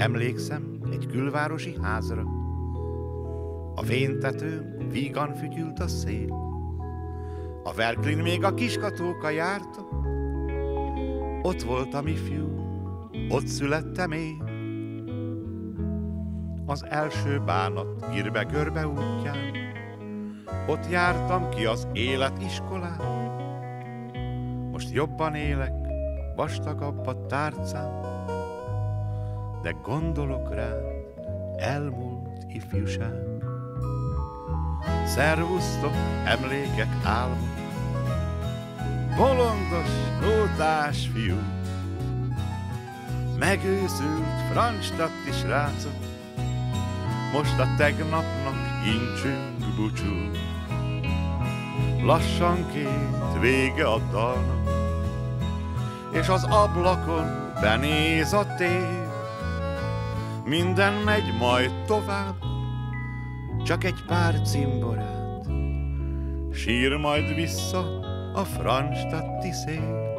Emlékszem egy külvárosi házra, a véntető vígan fütyült a szél. A Verklin még a kiskatóka járta, ott volt a mi fiú, ott születtem én. Az első bánat girbe-görbe útján, ott jártam ki az élet iskolán. Most jobban élek, vastagabb a tárcám, de gondolok rá, elmúlt ifjúság. Szervusztok, emlékek, álmok, bolondos, nótás fiú, megőszült francstatti srácok, most a tegnapnak incsünk búcsú. Lassanként vége a dalnak, és az ablakon benéz a tér. Minden megy majd tovább, csak egy pár cimborát, sír majd vissza a francstatti szél.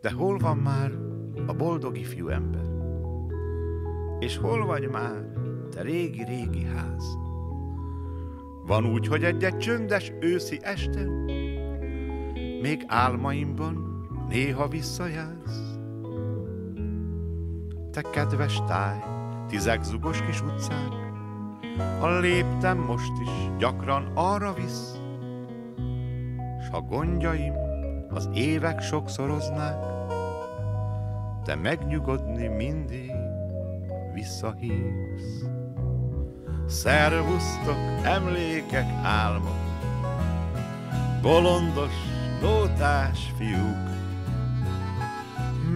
De hol van már a boldog ifjú ember? És hol vagy már, te régi-régi ház? Van úgy, hogy egy-egy csöndes őszi este Még álmaimban néha visszajársz. Te kedves táj, tizek zugos kis utcán, Ha léptem most is, gyakran arra visz, S ha gondjaim az évek sokszoroznák, Te megnyugodni mindig visszahívsz. Szervusztok, emlékek, álmok, bolondos, lótás fiúk,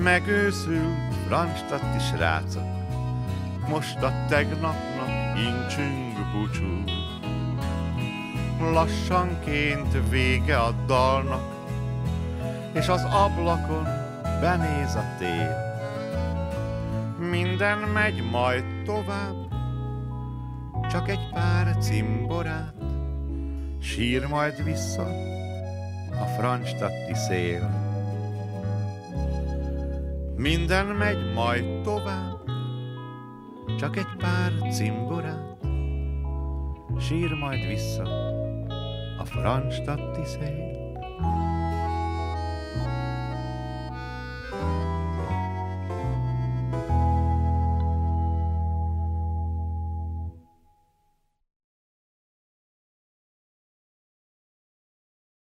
megőszült francstatti srácok, most a tegnapnak incsünk búcsú. Lassanként vége a dalnak, és az ablakon benéz a tél. Minden megy majd tovább, csak egy pár cimborát, sír majd vissza a francstatti szél. Minden megy majd tovább, csak egy pár cimborát, sír majd vissza a francstatti szél.